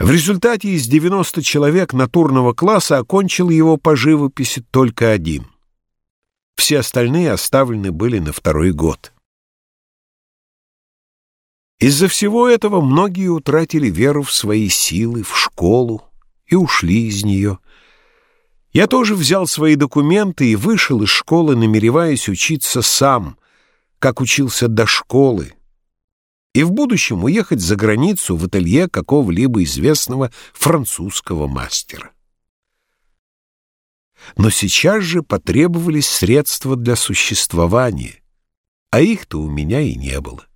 В результате из 90 человек натурного класса окончил его по живописи только один. Все остальные оставлены были на второй год. Из-за всего этого многие утратили веру в свои силы, в школу и ушли из нее. Я тоже взял свои документы и вышел из школы, намереваясь учиться сам, как учился до школы, и в будущем уехать за границу в ателье какого-либо известного французского мастера. Но сейчас же потребовались средства для существования, а их-то у меня и не было.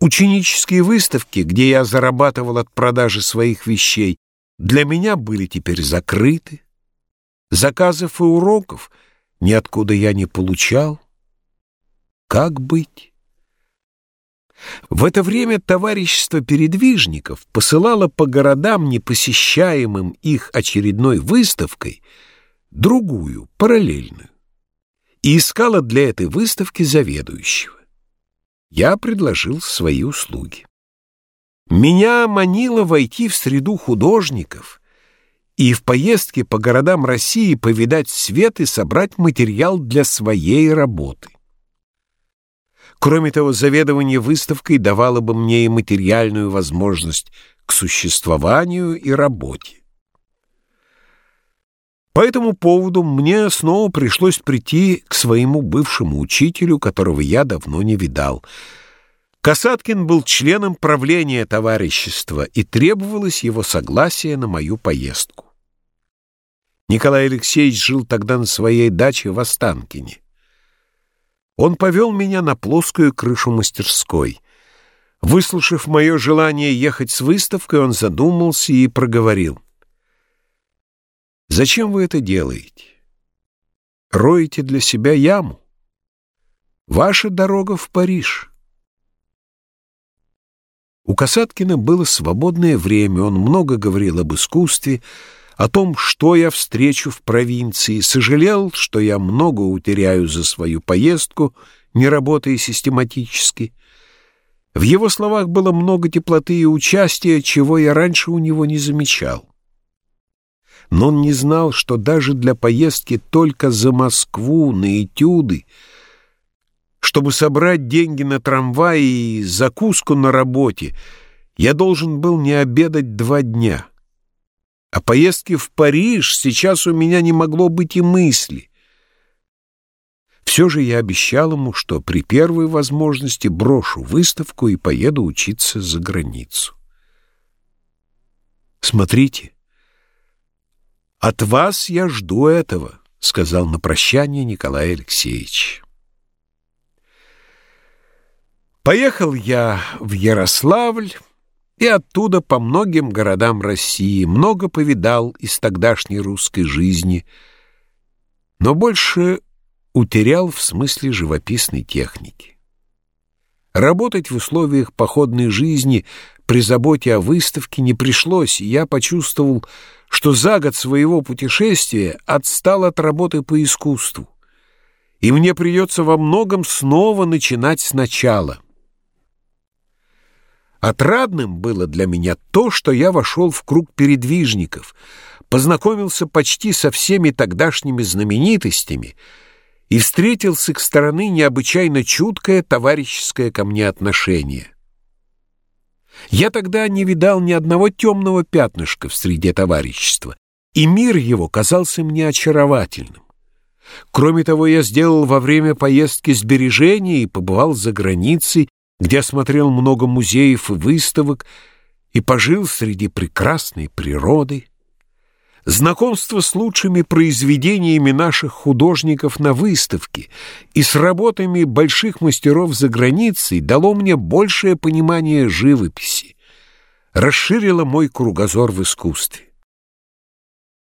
Ученические выставки, где я зарабатывал от продажи своих вещей, для меня были теперь закрыты. Заказов и уроков ниоткуда я не получал. Как быть? В это время товарищество передвижников посылало по городам, непосещаемым их очередной выставкой, другую, параллельную, и искало для этой выставки заведующего. Я предложил свои услуги. Меня манило войти в среду художников и в поездке по городам России повидать свет и собрать материал для своей работы. Кроме того, заведование выставкой давало бы мне и материальную возможность к существованию и работе. По этому поводу мне снова пришлось прийти к своему бывшему учителю, которого я давно не видал. Касаткин был членом правления товарищества, и требовалось его согласие на мою поездку. Николай Алексеевич жил тогда на своей даче в Останкине. Он повел меня на плоскую крышу мастерской. Выслушав мое желание ехать с выставкой, он задумался и проговорил. «Зачем вы это делаете? Роете для себя яму? Ваша дорога в Париж». У Касаткина было свободное время, он много говорил об искусстве, о том, что я встречу в провинции, сожалел, что я много утеряю за свою поездку, не работая систематически. В его словах было много теплоты и участия, чего я раньше у него не замечал. Но он не знал, что даже для поездки только за Москву на этюды, чтобы собрать деньги на трамвай и закуску на работе, я должен был не обедать два дня — о поездке в Париж сейчас у меня не могло быть и мысли. Все же я обещал ему, что при первой возможности брошу выставку и поеду учиться за границу. «Смотрите, от вас я жду этого», — сказал на прощание Николай Алексеевич. Поехал я в Ярославль, и оттуда по многим городам России много повидал из тогдашней русской жизни, но больше утерял в смысле живописной техники. Работать в условиях походной жизни при заботе о выставке не пришлось, и я почувствовал, что за год своего путешествия отстал от работы по искусству, и мне придется во многом снова начинать сначала — Отрадным было для меня то, что я вошел в круг передвижников, познакомился почти со всеми тогдашними знаменитостями и встретил с их стороны необычайно чуткое товарищеское ко мне отношение. Я тогда не видал ни одного темного пятнышка в среде товарищества, и мир его казался мне очаровательным. Кроме того, я сделал во время поездки сбережения и побывал за границей, где осмотрел много музеев и выставок и пожил среди прекрасной природы. Знакомство с лучшими произведениями наших художников на выставке и с работами больших мастеров за границей дало мне большее понимание живописи, расширило мой кругозор в искусстве.